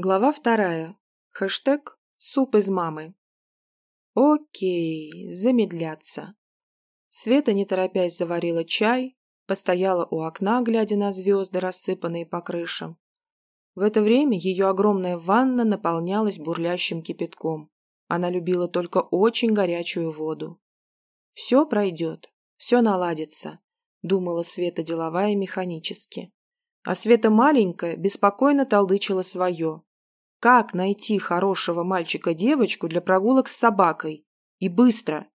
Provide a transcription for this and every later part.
Глава вторая. Хэштег «Суп из мамы». Окей, замедляться. Света, не торопясь, заварила чай, постояла у окна, глядя на звезды, рассыпанные по крышам. В это время ее огромная ванна наполнялась бурлящим кипятком. Она любила только очень горячую воду. «Все пройдет, все наладится», — думала Света деловая механически. А Света маленькая беспокойно толдычила свое. Как найти хорошего мальчика-девочку для прогулок с собакой? И быстро.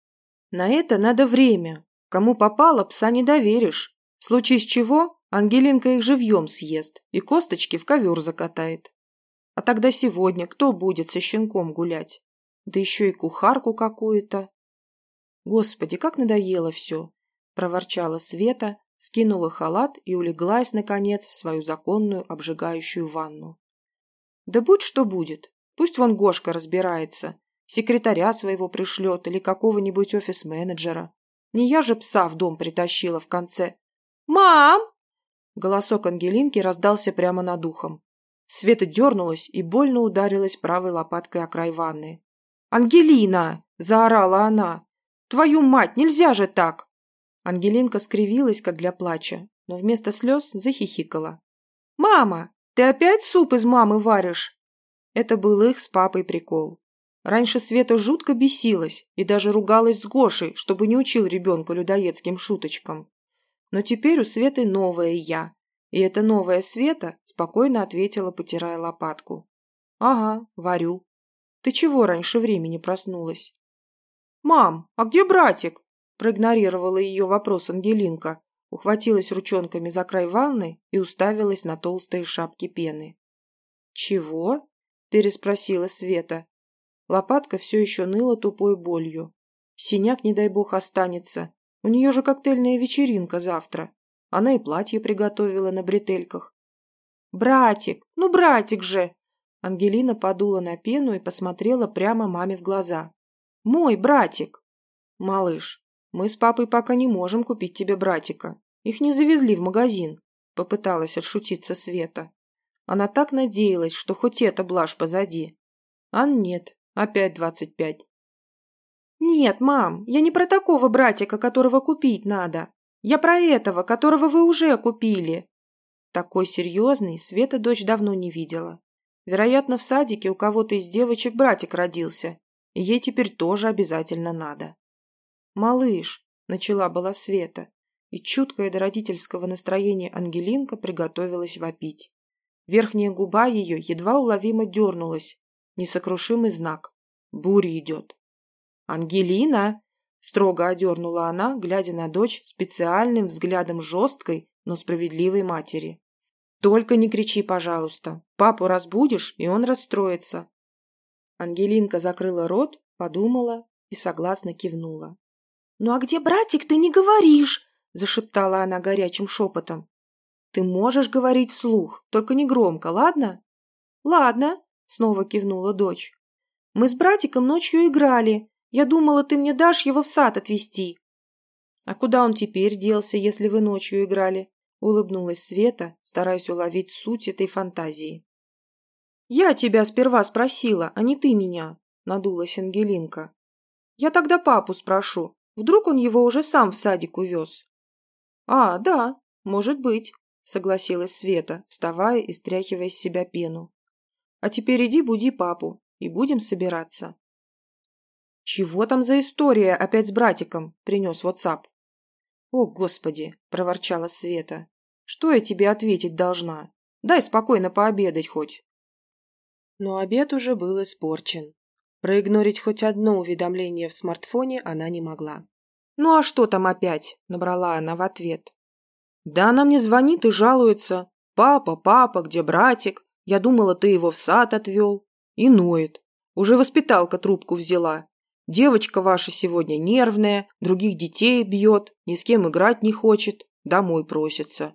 На это надо время. Кому попало, пса не доверишь. В случае с чего Ангелинка их живьем съест и косточки в ковер закатает. А тогда сегодня кто будет со щенком гулять? Да еще и кухарку какую-то. Господи, как надоело все, проворчала Света, скинула халат и улеглась, наконец, в свою законную обжигающую ванну. Да будь что будет. Пусть вон Гошка разбирается. Секретаря своего пришлет или какого-нибудь офис-менеджера. Не я же пса в дом притащила в конце. «Мам!» Голосок Ангелинки раздался прямо над ухом. Света дернулась и больно ударилась правой лопаткой о край ванны. «Ангелина!» – заорала она. «Твою мать, нельзя же так!» Ангелинка скривилась, как для плача, но вместо слез захихикала. «Мама, ты опять суп из мамы варишь?» Это был их с папой прикол. Раньше Света жутко бесилась и даже ругалась с Гошей, чтобы не учил ребенка людоедским шуточкам. Но теперь у Светы новое «я», и эта новая Света спокойно ответила, потирая лопатку. «Ага, варю. Ты чего раньше времени проснулась?» «Мам, а где братик?» проигнорировала ее вопрос Ангелинка, ухватилась ручонками за край ванны и уставилась на толстые шапки пены. «Чего?» – переспросила Света. Лопатка все еще ныла тупой болью. Синяк, не дай бог, останется. У нее же коктейльная вечеринка завтра. Она и платье приготовила на бретельках. «Братик! Ну, братик же!» Ангелина подула на пену и посмотрела прямо маме в глаза. «Мой братик!» «Малыш, мы с папой пока не можем купить тебе братика. Их не завезли в магазин», — попыталась отшутиться Света. Она так надеялась, что хоть эта блажь позади. А нет, опять двадцать пять. «Нет, мам, я не про такого братика, которого купить надо. Я про этого, которого вы уже купили». Такой серьезный Света дочь давно не видела. Вероятно, в садике у кого-то из девочек братик родился, и ей теперь тоже обязательно надо. «Малыш», — начала была Света, и чуткая до родительского настроения Ангелинка приготовилась вопить. Верхняя губа ее едва уловимо дернулась. Несокрушимый знак. Буря идет. «Ангелина!» — строго одернула она, глядя на дочь специальным взглядом жесткой, но справедливой матери. «Только не кричи, пожалуйста. Папу разбудишь, и он расстроится». Ангелинка закрыла рот, подумала и согласно кивнула. «Ну а где братик, ты не говоришь!» – зашептала она горячим шепотом. «Ты можешь говорить вслух, только не громко, ладно?» «Ладно», – снова кивнула дочь. «Мы с братиком ночью играли. Я думала, ты мне дашь его в сад отвезти». «А куда он теперь делся, если вы ночью играли?» – улыбнулась Света, стараясь уловить суть этой фантазии. «Я тебя сперва спросила, а не ты меня», – надулась Ангелинка. «Я тогда папу спрошу, Вдруг он его уже сам в садик увез? А, да, может быть, согласилась Света, вставая и стряхивая с себя пену. А теперь иди буди папу, и будем собираться. Чего там за история опять с братиком? Принес WhatsApp. О, господи, проворчала Света. Что я тебе ответить должна? Дай спокойно пообедать хоть. Но обед уже был испорчен. Проигнорить хоть одно уведомление в смартфоне она не могла. «Ну а что там опять?» – набрала она в ответ. «Да она мне звонит и жалуется. Папа, папа, где братик? Я думала, ты его в сад отвел». И ноет. Уже воспиталка трубку взяла. Девочка ваша сегодня нервная, других детей бьет, ни с кем играть не хочет, домой просится.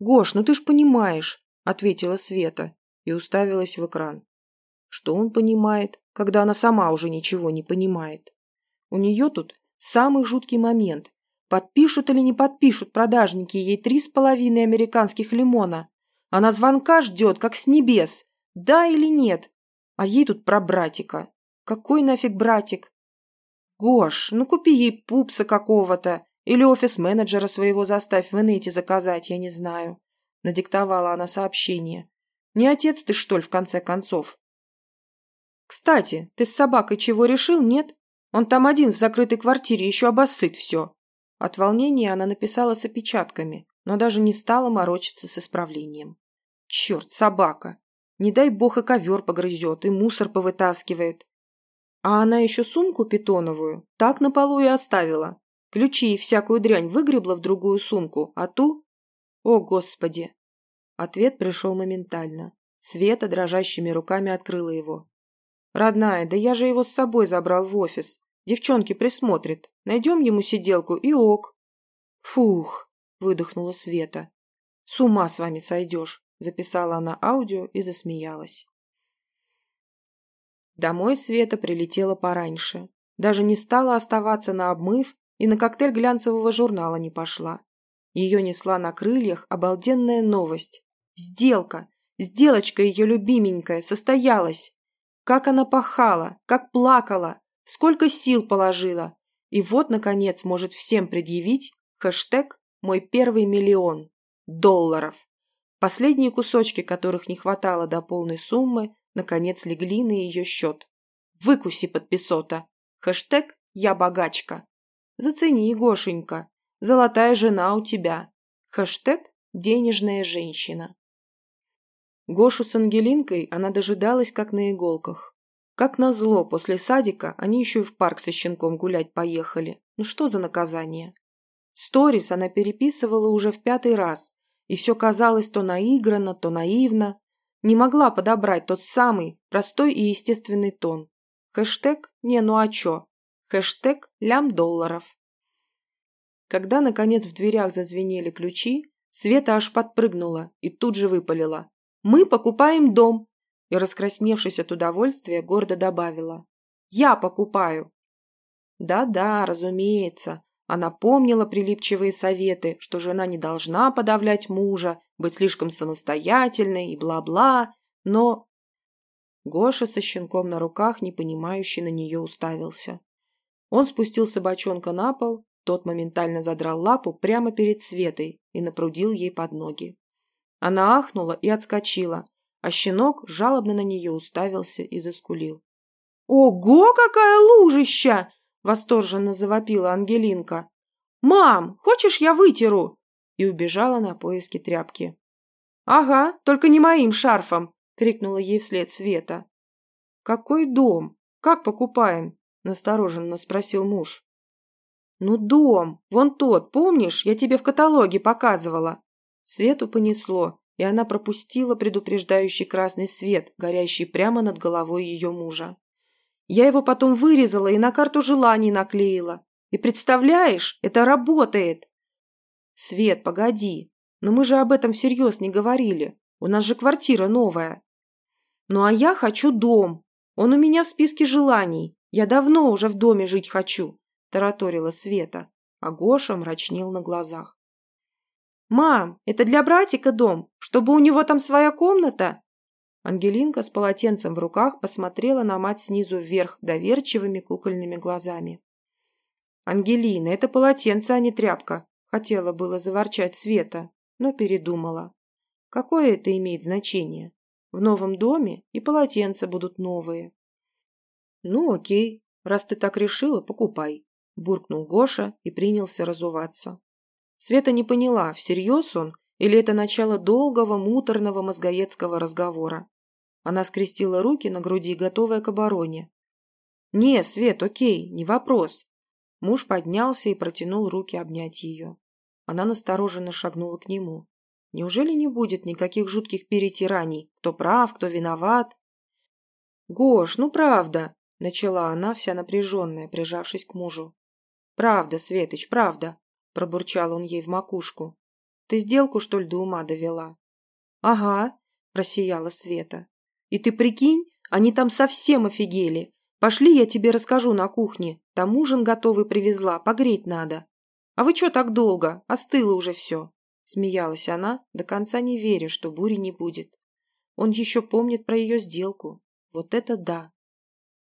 «Гош, ну ты ж понимаешь», – ответила Света и уставилась в экран. Что он понимает, когда она сама уже ничего не понимает? У нее тут самый жуткий момент. Подпишут или не подпишут продажники ей три с половиной американских лимона. Она звонка ждет, как с небес. Да или нет? А ей тут про братика. Какой нафиг братик? Гош, ну купи ей пупса какого-то. Или офис-менеджера своего заставь в инете заказать, я не знаю. Надиктовала она сообщение. Не отец ты, что ли, в конце концов? Кстати, ты с собакой чего решил, нет? Он там один в закрытой квартире еще обоссыт все. От волнения она написала с опечатками, но даже не стала морочиться с исправлением. Черт, собака! Не дай бог и ковер погрызет, и мусор повытаскивает. А она еще сумку питоновую так на полу и оставила. Ключи и всякую дрянь выгребла в другую сумку, а ту... О, Господи! Ответ пришел моментально. Света дрожащими руками открыла его. «Родная, да я же его с собой забрал в офис. Девчонки присмотрят. Найдем ему сиделку и ок». «Фух!» – выдохнула Света. «С ума с вами сойдешь!» – записала она аудио и засмеялась. Домой Света прилетела пораньше. Даже не стала оставаться на обмыв и на коктейль глянцевого журнала не пошла. Ее несла на крыльях обалденная новость. Сделка! Сделочка ее любименькая состоялась! Как она пахала, как плакала, сколько сил положила. И вот, наконец, может всем предъявить хэштег «Мой первый миллион» долларов. Последние кусочки, которых не хватало до полной суммы, наконец легли на ее счет. Выкуси подписота. Хэштег «Я богачка». Зацени, Гошенька. Золотая жена у тебя. Хэштег «Денежная женщина». Гошу с Ангелинкой она дожидалась как на иголках. Как назло, после садика они еще и в парк со щенком гулять поехали. Ну что за наказание? Сторис она переписывала уже в пятый раз, и все казалось то наигранно, то наивно. Не могла подобрать тот самый, простой и естественный тон. Хэштег «Не ну а чё?» Хэштег «Лям долларов». Когда, наконец, в дверях зазвенели ключи, Света аж подпрыгнула и тут же выпалила. Мы покупаем дом!» И, раскрасневшись от удовольствия, гордо добавила. «Я покупаю!» Да-да, разумеется. Она помнила прилипчивые советы, что жена не должна подавлять мужа, быть слишком самостоятельной и бла-бла, но... Гоша со щенком на руках, непонимающе на нее уставился. Он спустил собачонка на пол, тот моментально задрал лапу прямо перед Светой и напрудил ей под ноги. Она ахнула и отскочила, а щенок жалобно на нее уставился и заскулил. «Ого, какая лужища!» – восторженно завопила Ангелинка. «Мам, хочешь я вытеру?» И убежала на поиски тряпки. «Ага, только не моим шарфом!» – крикнула ей вслед Света. «Какой дом? Как покупаем?» – настороженно спросил муж. «Ну, дом, вон тот, помнишь, я тебе в каталоге показывала?» Свету понесло, и она пропустила предупреждающий красный свет, горящий прямо над головой ее мужа. Я его потом вырезала и на карту желаний наклеила. И представляешь, это работает. Свет, погоди, но мы же об этом всерьез не говорили. У нас же квартира новая. Ну а я хочу дом. Он у меня в списке желаний. Я давно уже в доме жить хочу, тараторила Света, а Гоша мрачнел на глазах. «Мам, это для братика дом, чтобы у него там своя комната?» Ангелинка с полотенцем в руках посмотрела на мать снизу вверх доверчивыми кукольными глазами. «Ангелина, это полотенце, а не тряпка», — хотела было заворчать Света, но передумала. «Какое это имеет значение? В новом доме и полотенца будут новые». «Ну, окей, раз ты так решила, покупай», — буркнул Гоша и принялся разуваться. Света не поняла, всерьез он или это начало долгого, муторного мозгоедского разговора. Она скрестила руки на груди, готовая к обороне. «Не, Свет, окей, не вопрос». Муж поднялся и протянул руки обнять ее. Она настороженно шагнула к нему. Неужели не будет никаких жутких перетираний? Кто прав, кто виноват? «Гош, ну правда!» — начала она, вся напряженная, прижавшись к мужу. «Правда, Светоч, правда пробурчал он ей в макушку. Ты сделку, что ли, до ума довела? Ага, просияла Света. И ты прикинь, они там совсем офигели. Пошли, я тебе расскажу на кухне. Там ужин готовый привезла, погреть надо. А вы что так долго? Остыло уже все. Смеялась она, до конца не веря, что бури не будет. Он еще помнит про ее сделку. Вот это да!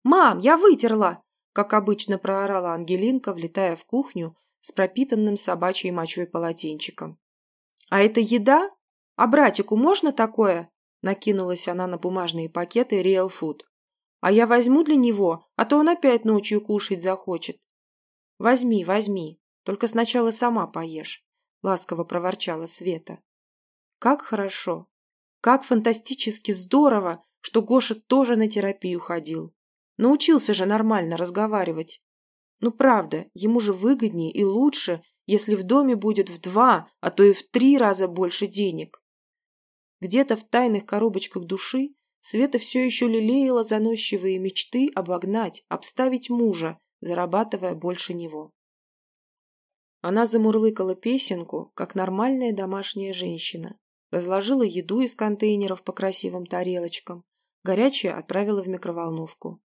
«Мам, я вытерла!» Как обычно проорала Ангелинка, влетая в кухню с пропитанным собачьей мочой полотенчиком. «А это еда? А братику можно такое?» Накинулась она на бумажные пакеты Real Food. «А я возьму для него, а то он опять ночью кушать захочет». «Возьми, возьми, только сначала сама поешь», — ласково проворчала Света. «Как хорошо, как фантастически здорово, что Гоша тоже на терапию ходил. Научился же нормально разговаривать. Ну правда, ему же выгоднее и лучше, если в доме будет в два, а то и в три раза больше денег. Где-то в тайных коробочках души Света все еще лелеяла заносчивые мечты обогнать, обставить мужа, зарабатывая больше него. Она замурлыкала песенку, как нормальная домашняя женщина, разложила еду из контейнеров по красивым тарелочкам, горячее отправила в микроволновку.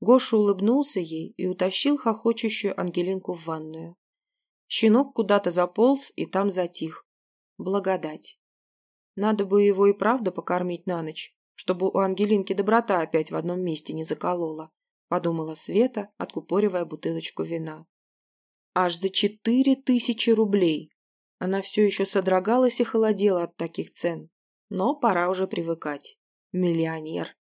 Гоша улыбнулся ей и утащил хохочущую Ангелинку в ванную. Щенок куда-то заполз и там затих. Благодать. Надо бы его и правда покормить на ночь, чтобы у Ангелинки доброта опять в одном месте не заколола, подумала Света, откупоривая бутылочку вина. Аж за четыре тысячи рублей. Она все еще содрогалась и холодела от таких цен. Но пора уже привыкать. Миллионер.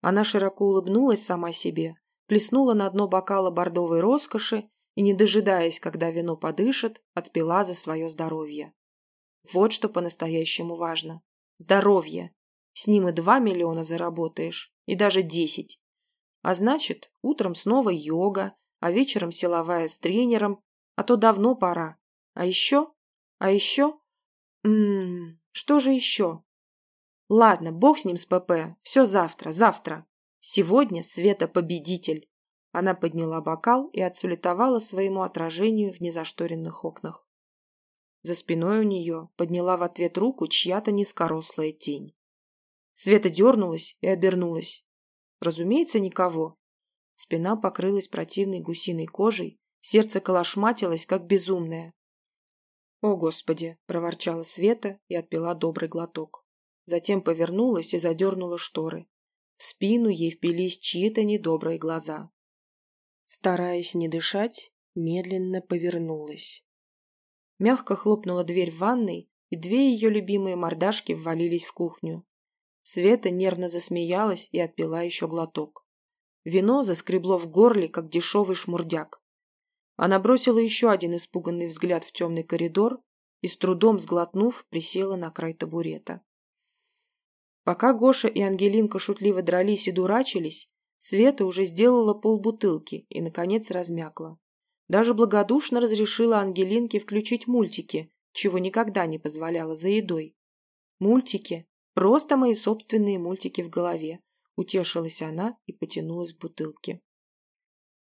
Она широко улыбнулась сама себе, плеснула на дно бокала бордовой роскоши и, не дожидаясь, когда вино подышит, отпила за свое здоровье. Вот что по-настоящему важно. Здоровье. С ним и два миллиона заработаешь, и даже десять. А значит, утром снова йога, а вечером силовая с тренером, а то давно пора. А еще? А еще? Ммм, что же еще? Ладно, бог с ним с ПП. Все завтра, завтра. Сегодня Света победитель. Она подняла бокал и отсулетовала своему отражению в незашторенных окнах. За спиной у нее подняла в ответ руку чья-то низкорослая тень. Света дернулась и обернулась. Разумеется, никого. Спина покрылась противной гусиной кожей, сердце колошматилось, как безумное. «О, Господи!» – проворчала Света и отпила добрый глоток затем повернулась и задернула шторы. В спину ей впились чьи-то недобрые глаза. Стараясь не дышать, медленно повернулась. Мягко хлопнула дверь в ванной, и две ее любимые мордашки ввалились в кухню. Света нервно засмеялась и отпила еще глоток. Вино заскребло в горле, как дешевый шмурдяк. Она бросила еще один испуганный взгляд в темный коридор и, с трудом сглотнув, присела на край табурета. Пока Гоша и Ангелинка шутливо дрались и дурачились, Света уже сделала полбутылки и, наконец, размякла. Даже благодушно разрешила Ангелинке включить мультики, чего никогда не позволяла за едой. Мультики. Просто мои собственные мультики в голове. Утешилась она и потянулась к бутылке.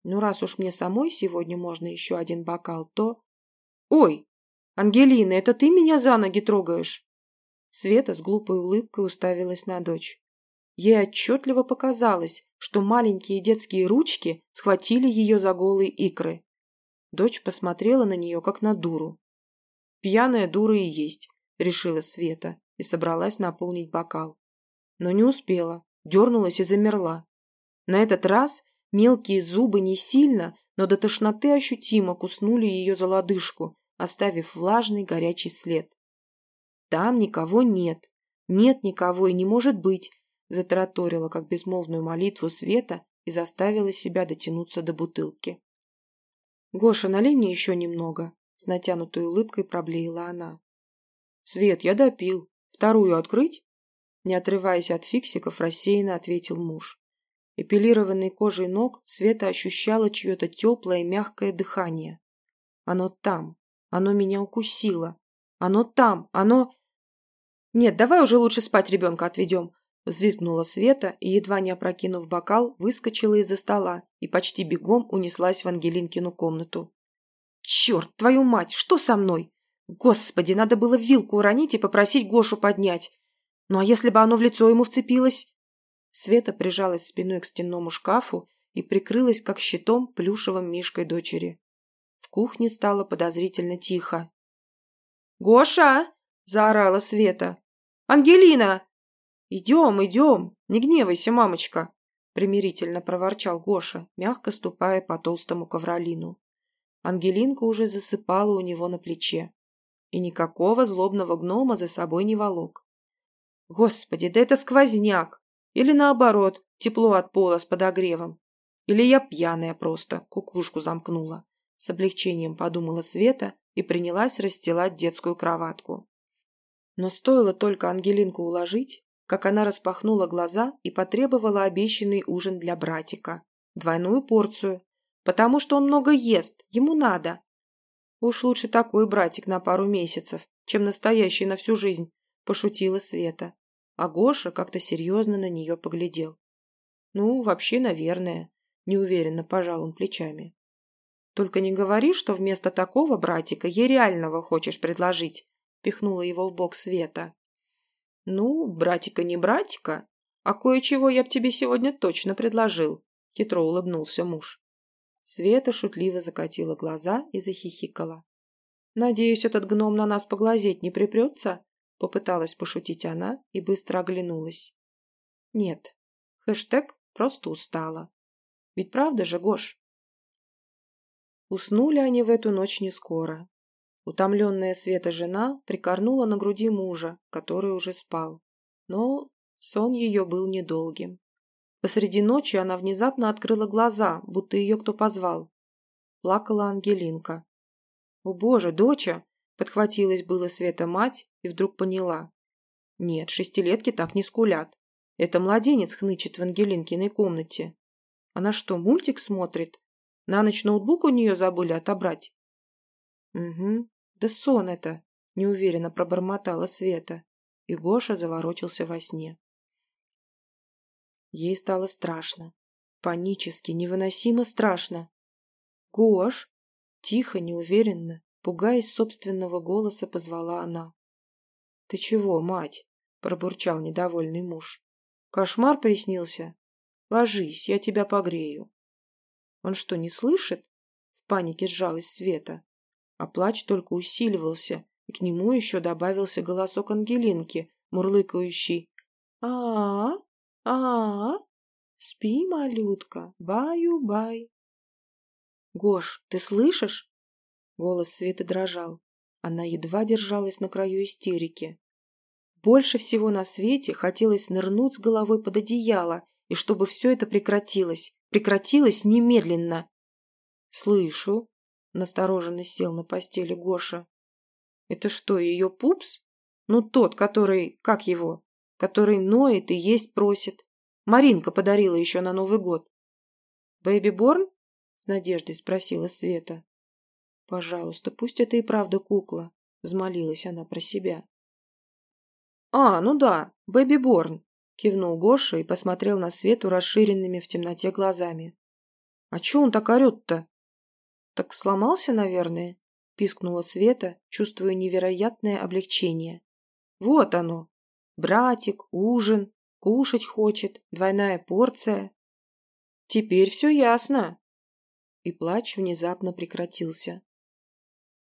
Ну, раз уж мне самой сегодня можно еще один бокал, то... Ой, Ангелина, это ты меня за ноги трогаешь? Света с глупой улыбкой уставилась на дочь. Ей отчетливо показалось, что маленькие детские ручки схватили ее за голые икры. Дочь посмотрела на нее, как на дуру. «Пьяная дура и есть», — решила Света и собралась наполнить бокал. Но не успела, дернулась и замерла. На этот раз мелкие зубы не сильно, но до тошноты ощутимо куснули ее за лодыжку, оставив влажный горячий след. Там никого нет. Нет никого и не может быть, затараторила, как безмолвную молитву Света и заставила себя дотянуться до бутылки. «Гоша, налей мне еще немного», — с натянутой улыбкой проблеяла она. «Свет, я допил. Вторую открыть?» Не отрываясь от фиксиков, рассеянно ответил муж. Эпилированной кожей ног Света ощущала чье-то теплое мягкое дыхание. «Оно там. Оно меня укусило. Оно там. Оно...» «Нет, давай уже лучше спать ребенка отведем», – взвизгнула Света и, едва не опрокинув бокал, выскочила из-за стола и почти бегом унеслась в Ангелинкину комнату. «Черт, твою мать, что со мной? Господи, надо было вилку уронить и попросить Гошу поднять. Ну а если бы оно в лицо ему вцепилось?» Света прижалась спиной к стенному шкафу и прикрылась, как щитом, плюшевым мишкой дочери. В кухне стало подозрительно тихо. «Гоша!» – заорала Света. «Ангелина!» «Идем, идем! Не гневайся, мамочка!» примирительно проворчал Гоша, мягко ступая по толстому ковролину. Ангелинка уже засыпала у него на плече. И никакого злобного гнома за собой не волок. Господи, да это сквозняк! Или наоборот, тепло от пола с подогревом. Или я пьяная просто, кукушку замкнула. С облегчением подумала Света и принялась расстилать детскую кроватку. Но стоило только Ангелинку уложить, как она распахнула глаза и потребовала обещанный ужин для братика. Двойную порцию. Потому что он много ест, ему надо. Уж лучше такой братик на пару месяцев, чем настоящий на всю жизнь, пошутила Света. А Гоша как-то серьезно на нее поглядел. Ну, вообще, наверное, неуверенно пожал он плечами. Только не говори, что вместо такого братика ей реального хочешь предложить, пихнула его в бок Света. «Ну, братика не братика, а кое-чего я б тебе сегодня точно предложил», — хитро улыбнулся муж. Света шутливо закатила глаза и захихикала. «Надеюсь, этот гном на нас поглазеть не припрется?» — попыталась пошутить она и быстро оглянулась. «Нет, хэштег просто устала. Ведь правда же, Гош?» Уснули они в эту ночь не скоро. Утомленная Света жена прикорнула на груди мужа, который уже спал. Но сон ее был недолгим. Посреди ночи она внезапно открыла глаза, будто ее кто позвал. Плакала Ангелинка. «О боже, доча!» — подхватилась было Света мать и вдруг поняла. «Нет, шестилетки так не скулят. Это младенец хнычет в Ангелинкиной комнате. Она что, мультик смотрит? На ночь ноутбук у нее забыли отобрать?» «Угу. Да сон это, неуверенно пробормотала Света, и Гоша заворочился во сне. Ей стало страшно, панически, невыносимо страшно. «Гош!» Тихо, неуверенно, пугаясь собственного голоса, позвала она. «Ты чего, мать?» – пробурчал недовольный муж. «Кошмар приснился? Ложись, я тебя погрею». «Он что, не слышит?» – в панике сжалась Света а плач только усиливался, и к нему еще добавился голосок Ангелинки, мурлыкающий а а а, -а Спи, малютка, баю-бай!» «Гош, ты слышишь?» Голос Светы дрожал. Она едва держалась на краю истерики. Больше всего на свете хотелось нырнуть с головой под одеяло, и чтобы все это прекратилось. Прекратилось немедленно. «Слышу», Настороженно сел на постели Гоша. «Это что, ее пупс? Ну, тот, который... Как его? Который ноет и есть просит. Маринка подарила еще на Новый год». «Бэйби Борн?» — с надеждой спросила Света. «Пожалуйста, пусть это и правда кукла», — взмолилась она про себя. «А, ну да, Бэби Борн», — кивнул Гоша и посмотрел на Свету расширенными в темноте глазами. «А че он так орет-то?» «Так сломался, наверное?» – пискнула Света, чувствуя невероятное облегчение. «Вот оно! Братик, ужин, кушать хочет, двойная порция. Теперь все ясно!» И плач внезапно прекратился.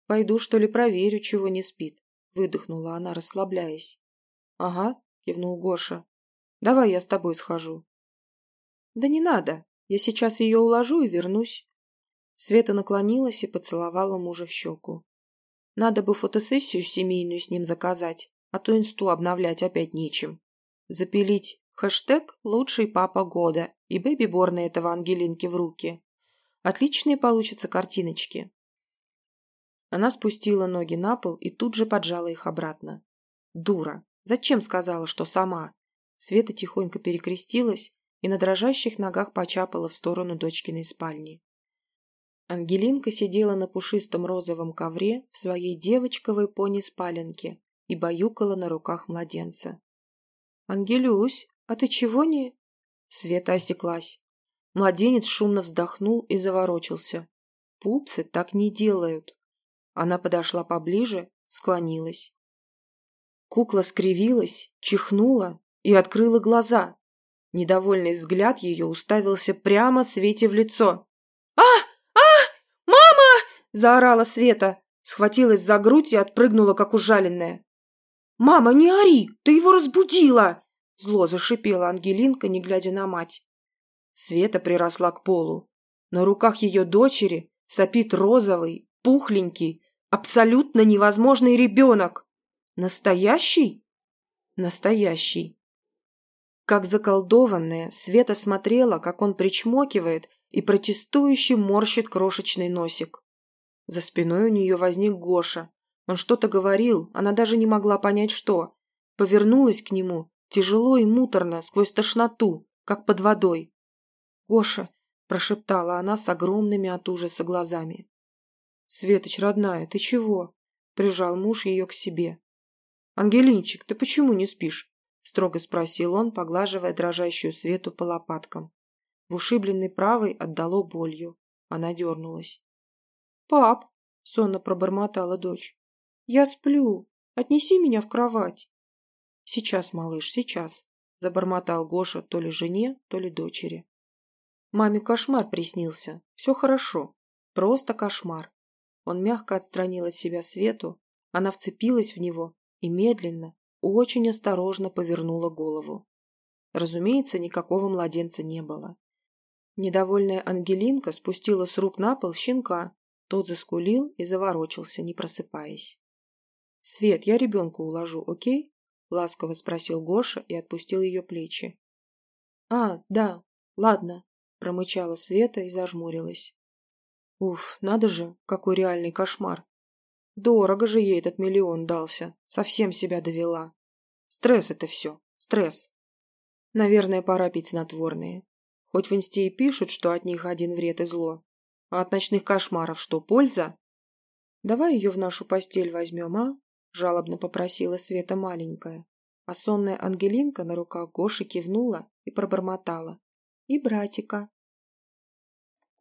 «Пойду, что ли, проверю, чего не спит», – выдохнула она, расслабляясь. «Ага», – кивнул Гоша. «Давай я с тобой схожу». «Да не надо, я сейчас ее уложу и вернусь. Света наклонилась и поцеловала мужа в щеку. Надо бы фотосессию семейную с ним заказать, а то инсту обновлять опять нечем. Запилить хэштег «Лучший папа года» и бэби-борны этого Ангелинки в руки. Отличные получатся картиночки. Она спустила ноги на пол и тут же поджала их обратно. Дура! Зачем сказала, что сама? Света тихонько перекрестилась и на дрожащих ногах почапала в сторону дочкиной спальни. Ангелинка сидела на пушистом розовом ковре в своей девочковой пони-спаленке и баюкала на руках младенца. «Ангелюсь, а ты чего не...» Света осеклась. Младенец шумно вздохнул и заворочился. Пупсы так не делают. Она подошла поближе, склонилась. Кукла скривилась, чихнула и открыла глаза. Недовольный взгляд ее уставился прямо Свете в лицо. «А!» заорала Света, схватилась за грудь и отпрыгнула, как ужаленная. «Мама, не ори! Ты его разбудила!» Зло зашипела Ангелинка, не глядя на мать. Света приросла к полу. На руках ее дочери сопит розовый, пухленький, абсолютно невозможный ребенок. Настоящий? Настоящий. Как заколдованная, Света смотрела, как он причмокивает и протестующе морщит крошечный носик. За спиной у нее возник Гоша. Он что-то говорил, она даже не могла понять, что. Повернулась к нему, тяжело и муторно, сквозь тошноту, как под водой. «Гоша!» – прошептала она с огромными от ужаса глазами. «Светоч, родная, ты чего?» – прижал муж ее к себе. «Ангелинчик, ты почему не спишь?» – строго спросил он, поглаживая дрожащую Свету по лопаткам. В ушибленной правой отдало болью. Она дернулась. «Пап!» – сонно пробормотала дочь. «Я сплю. Отнеси меня в кровать». «Сейчас, малыш, сейчас», – забормотал Гоша то ли жене, то ли дочери. Маме кошмар приснился. Все хорошо. Просто кошмар. Он мягко отстранил от себя Свету, она вцепилась в него и медленно, очень осторожно повернула голову. Разумеется, никакого младенца не было. Недовольная Ангелинка спустила с рук на пол щенка. Тот заскулил и заворочился, не просыпаясь. «Свет, я ребенка уложу, окей?» — ласково спросил Гоша и отпустил ее плечи. «А, да, ладно», промычала Света и зажмурилась. Уф, надо же, какой реальный кошмар. Дорого же ей этот миллион дался, совсем себя довела. Стресс это все, стресс. Наверное, пора пить снотворные. Хоть в инсте и пишут, что от них один вред и зло. А от ночных кошмаров что, польза? Давай ее в нашу постель возьмем, а? Жалобно попросила Света маленькая. А сонная Ангелинка на руках Гоши кивнула и пробормотала. И братика.